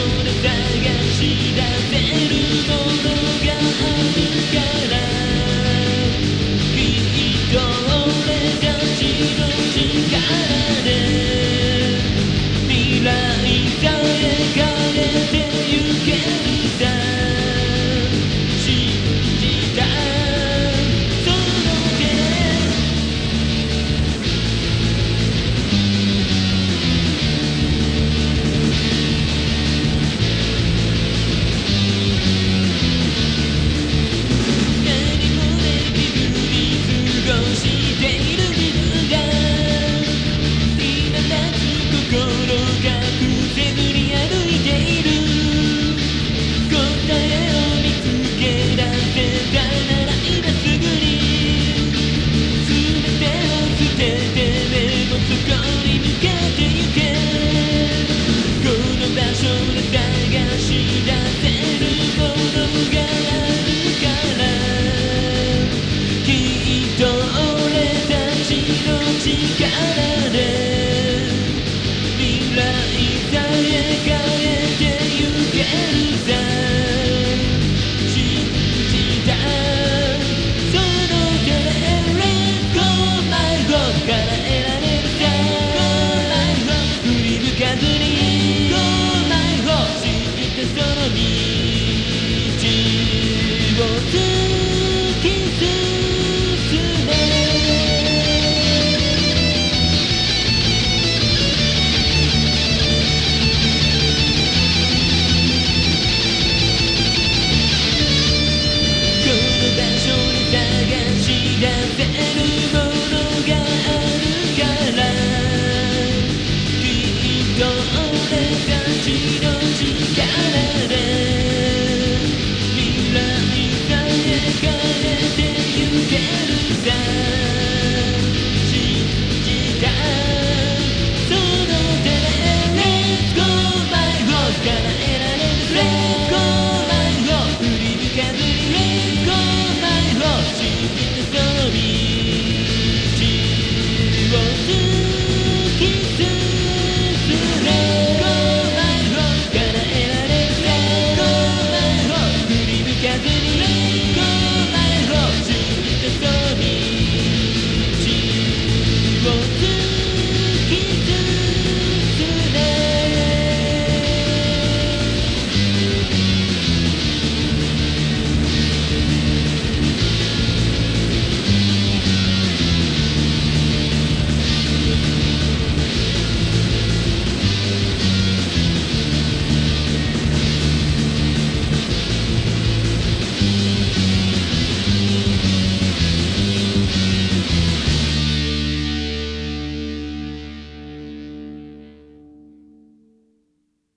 to the day.